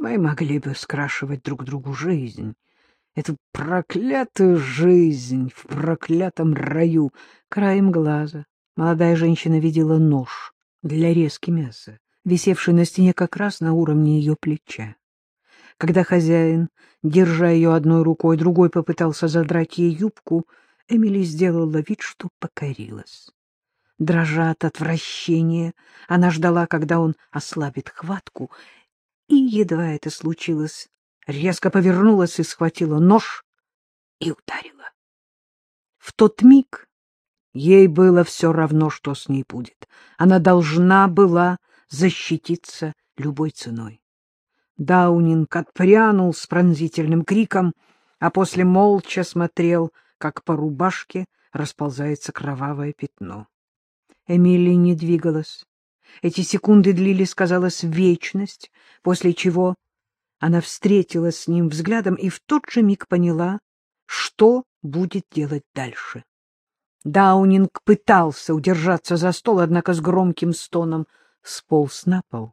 Мы могли бы скрашивать друг другу жизнь. Эту проклятую жизнь в проклятом раю. Краем глаза молодая женщина видела нож для резки мяса, висевший на стене как раз на уровне ее плеча. Когда хозяин, держа ее одной рукой, другой попытался задрать ей юбку, Эмили сделала вид, что покорилась. Дрожа от отвращения, она ждала, когда он ослабит хватку, и, едва это случилось, резко повернулась и схватила нож и ударила. В тот миг ей было все равно, что с ней будет. Она должна была защититься любой ценой. Даунинг отпрянул с пронзительным криком, а после молча смотрел, как по рубашке расползается кровавое пятно. Эмилия не двигалась. Эти секунды длились, казалось, вечность, после чего она встретилась с ним взглядом и в тот же миг поняла, что будет делать дальше. Даунинг пытался удержаться за стол, однако с громким стоном сполз на пол.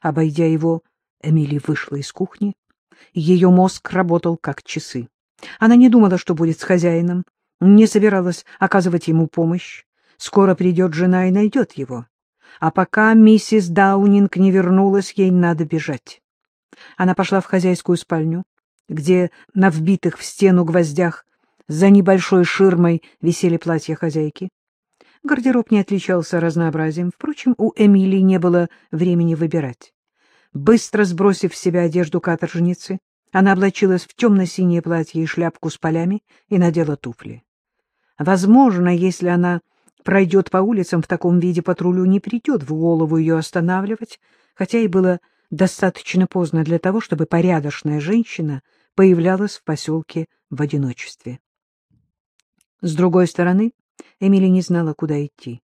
Обойдя его, Эмили вышла из кухни. Ее мозг работал как часы. Она не думала, что будет с хозяином, не собиралась оказывать ему помощь. Скоро придет жена и найдет его. А пока миссис Даунинг не вернулась, ей надо бежать. Она пошла в хозяйскую спальню, где на вбитых в стену гвоздях за небольшой ширмой висели платья хозяйки. Гардероб не отличался разнообразием, впрочем, у Эмилии не было времени выбирать. Быстро сбросив с себя одежду каторжницы, она облачилась в темно-синее платье и шляпку с полями и надела туфли. Возможно, если она пройдет по улицам в таком виде, патрулю не придет в голову ее останавливать, хотя и было достаточно поздно для того, чтобы порядочная женщина появлялась в поселке в одиночестве. С другой стороны, Эмили не знала, куда идти.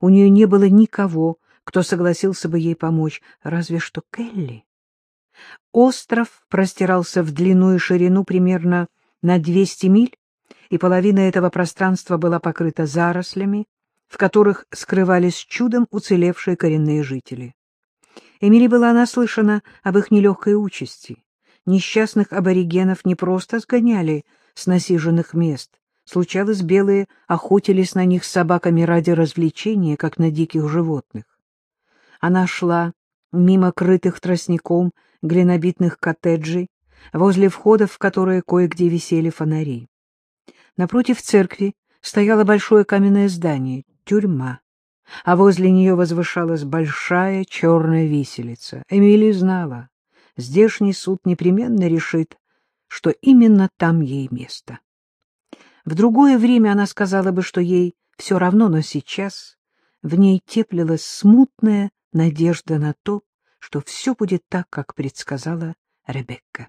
У нее не было никого, кто согласился бы ей помочь, разве что Келли. Остров простирался в длину и ширину примерно на 200 миль, и половина этого пространства была покрыта зарослями, в которых скрывались чудом уцелевшие коренные жители. Эмили была наслышана об их нелегкой участи. Несчастных аборигенов не просто сгоняли с насиженных мест. Случалось, белые охотились на них с собаками ради развлечения, как на диких животных. Она шла мимо крытых тростником глинобитных коттеджей, возле входов, в которые кое-где висели фонари. Напротив церкви стояло большое каменное здание — тюрьма а возле нее возвышалась большая черная виселица. Эмили знала, здешний суд непременно решит, что именно там ей место. В другое время она сказала бы, что ей все равно, но сейчас в ней теплилась смутная надежда на то, что все будет так, как предсказала Ребекка.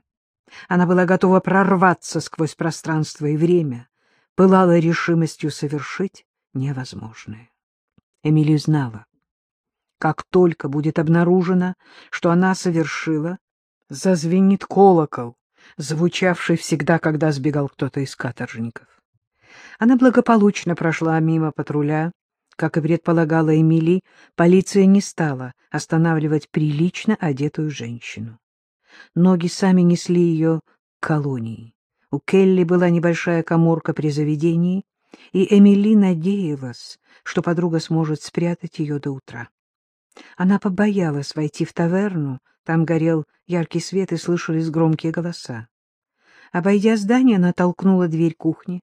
Она была готова прорваться сквозь пространство и время, пылала решимостью совершить невозможное. Эмили знала. Как только будет обнаружено, что она совершила, зазвенит колокол, звучавший всегда, когда сбегал кто-то из каторжников. Она благополучно прошла мимо патруля. Как и предполагала Эмили, полиция не стала останавливать прилично одетую женщину. Ноги сами несли ее к колонии. У Келли была небольшая коморка при заведении, и Эмили надеялась, что подруга сможет спрятать ее до утра. Она побоялась войти в таверну, там горел яркий свет и слышались громкие голоса. Обойдя здание, она толкнула дверь кухни.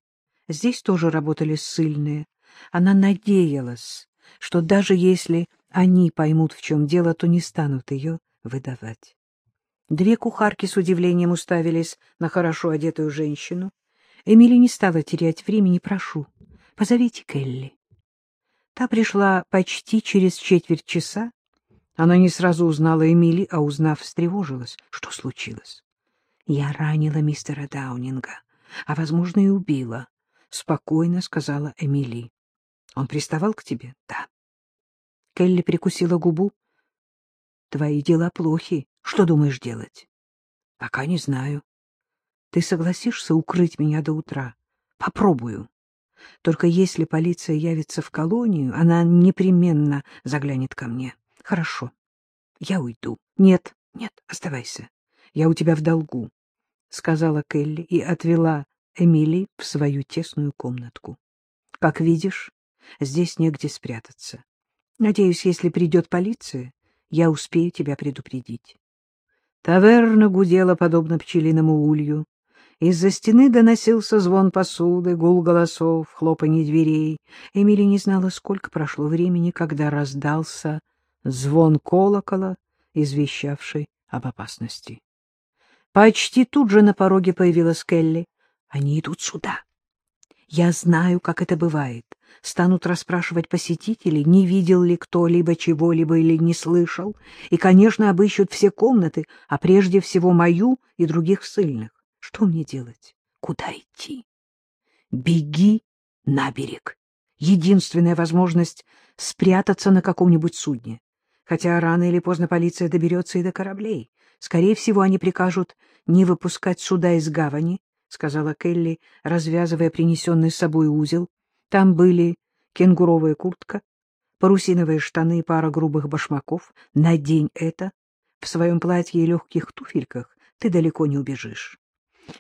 Здесь тоже работали ссыльные. Она надеялась, что даже если они поймут, в чем дело, то не станут ее выдавать. Две кухарки с удивлением уставились на хорошо одетую женщину. Эмили не стала терять времени. «Прошу, позовите Келли». Та пришла почти через четверть часа. Она не сразу узнала Эмили, а узнав, встревожилась. Что случилось? «Я ранила мистера Даунинга, а, возможно, и убила», — спокойно сказала Эмили. «Он приставал к тебе?» «Да». Келли прикусила губу. «Твои дела плохи. Что думаешь делать?» «Пока не знаю. Ты согласишься укрыть меня до утра? Попробую. Только если полиция явится в колонию, она непременно заглянет ко мне. Хорошо. Я уйду. Нет, нет, оставайся. Я у тебя в долгу, — сказала Келли и отвела Эмили в свою тесную комнатку. — Как видишь, здесь негде спрятаться. Надеюсь, если придет полиция, я успею тебя предупредить. Таверна гудела, подобно пчелиному улью. Из-за стены доносился звон посуды, гул голосов, хлопанье дверей. Эмили не знала, сколько прошло времени, когда раздался звон колокола, извещавший об опасности. Почти тут же на пороге появилась Келли. Они идут сюда. Я знаю, как это бывает. Станут расспрашивать посетителей, не видел ли кто-либо чего-либо или не слышал, и, конечно, обыщут все комнаты, а прежде всего мою и других ссыльных. Что мне делать? Куда идти? Беги на берег. Единственная возможность спрятаться на каком-нибудь судне. Хотя рано или поздно полиция доберется и до кораблей. Скорее всего, они прикажут не выпускать суда из гавани, — сказала Келли, развязывая принесенный с собой узел. Там были кенгуровая куртка, парусиновые штаны и пара грубых башмаков. Надень это. В своем платье и легких туфельках ты далеко не убежишь.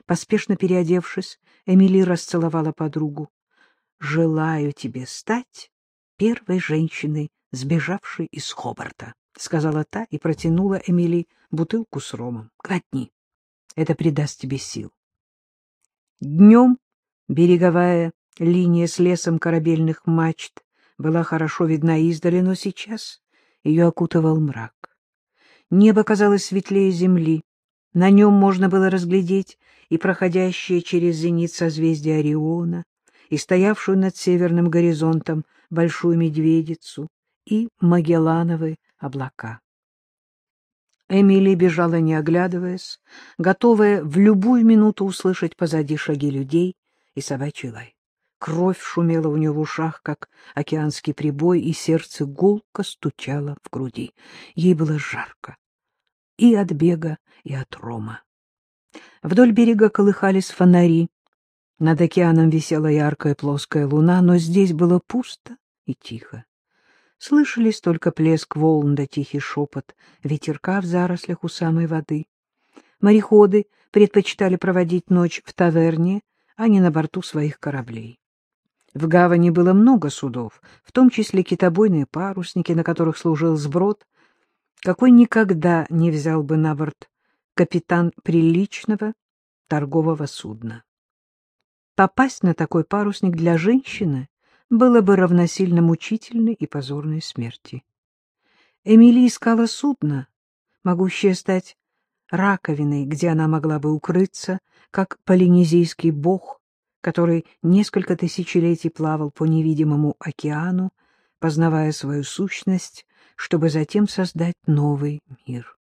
Поспешно переодевшись, Эмили расцеловала подругу. — Желаю тебе стать первой женщиной, сбежавшей из Хобарта, — сказала та и протянула Эмили бутылку с ромом. — Глотни. Это придаст тебе сил. Днем береговая линия с лесом корабельных мачт была хорошо видна издали, но сейчас ее окутывал мрак. Небо казалось светлее земли, на нем можно было разглядеть и проходящее через зенит созвездие Ориона, и стоявшую над северным горизонтом большую медведицу, и Магеллановые облака. Эмили бежала, не оглядываясь, готовая в любую минуту услышать позади шаги людей и собачий лай. Кровь шумела у нее в ушах, как океанский прибой, и сердце гулко стучало в груди. Ей было жарко и от бега, и от рома. Вдоль берега колыхались фонари. Над океаном висела яркая плоская луна, но здесь было пусто и тихо. Слышались только плеск волн да тихий шепот ветерка в зарослях у самой воды. Мореходы предпочитали проводить ночь в таверне, а не на борту своих кораблей. В гавани было много судов, в том числе китобойные парусники, на которых служил сброд, какой никогда не взял бы на борт капитан приличного торгового судна. Попасть на такой парусник для женщины было бы равносильно мучительной и позорной смерти. Эмили искала судно, могущее стать раковиной, где она могла бы укрыться, как полинезийский бог, который несколько тысячелетий плавал по невидимому океану, познавая свою сущность, чтобы затем создать новый мир.